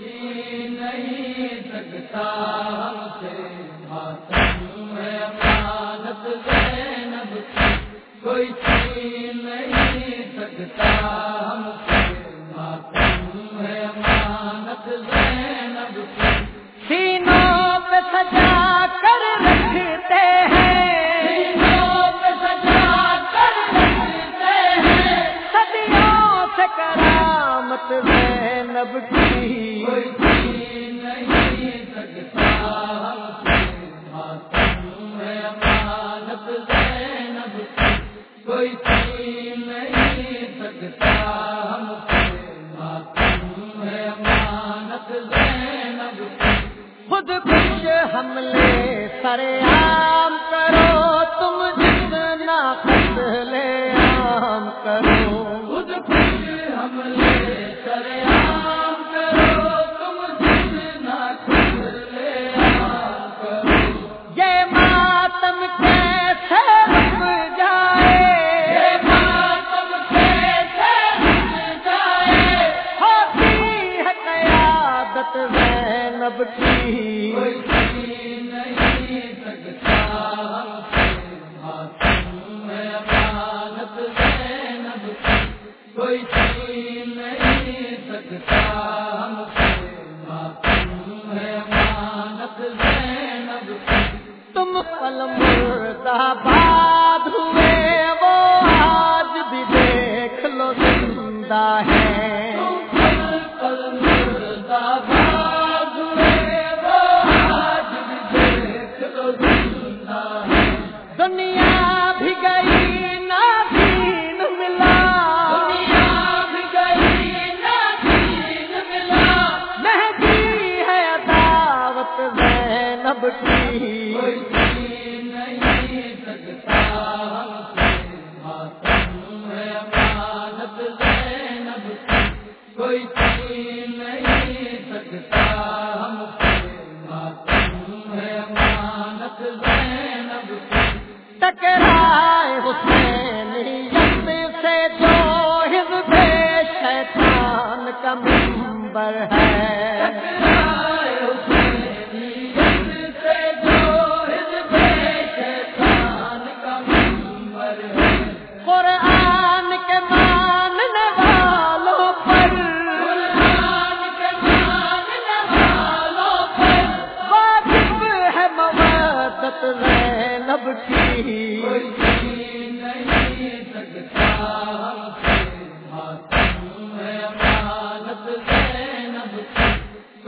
نہیں سکتا ہم سے ماتم ہے امانت زینب کوئی نہیں سکتا ہم سے ماتم ہے امانت زینب سر سریا ہے۔ کوئی چھین نہیں سکتا ہم سے معصوم زینب حسین یم شیطان کا منبر ہے۔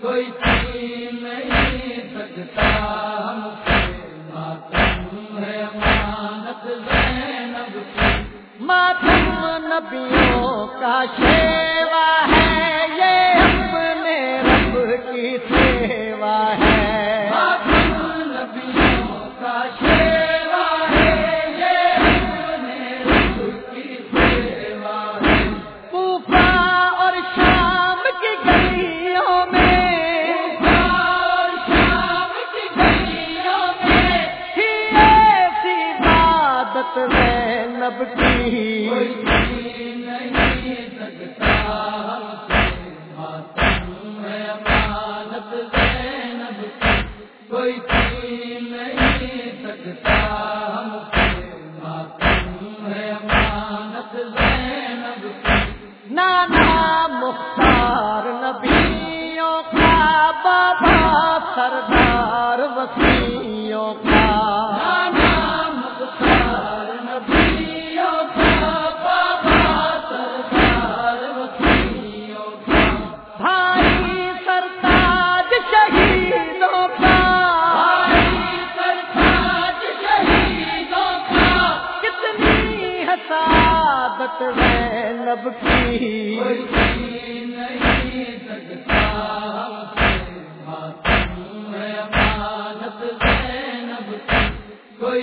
کوئی چھین نہیں سکتا، ہم سے ماتم ہے مانت زینب کی۔ ماتم نبیوں کا شیوا ہے، یہ ہم رب کی سیوا ہے۔ رب کی۔ نہیں سکتا ہم سے معصوم ہے امانت زینب نانا سعادت میں نب کی نہیں سکتا کوئی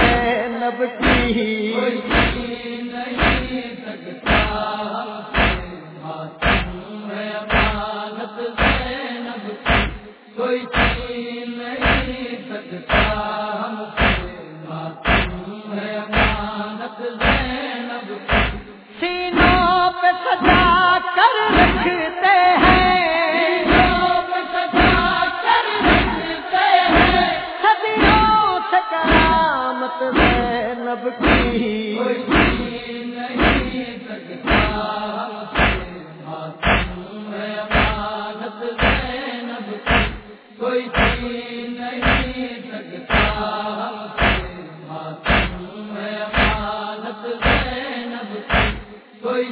زینب کی۔ نہیں سکتا زینب سکتا ہم سے معصوم سینوں پہ سجا کر رکھتے ہیں۔ کوئی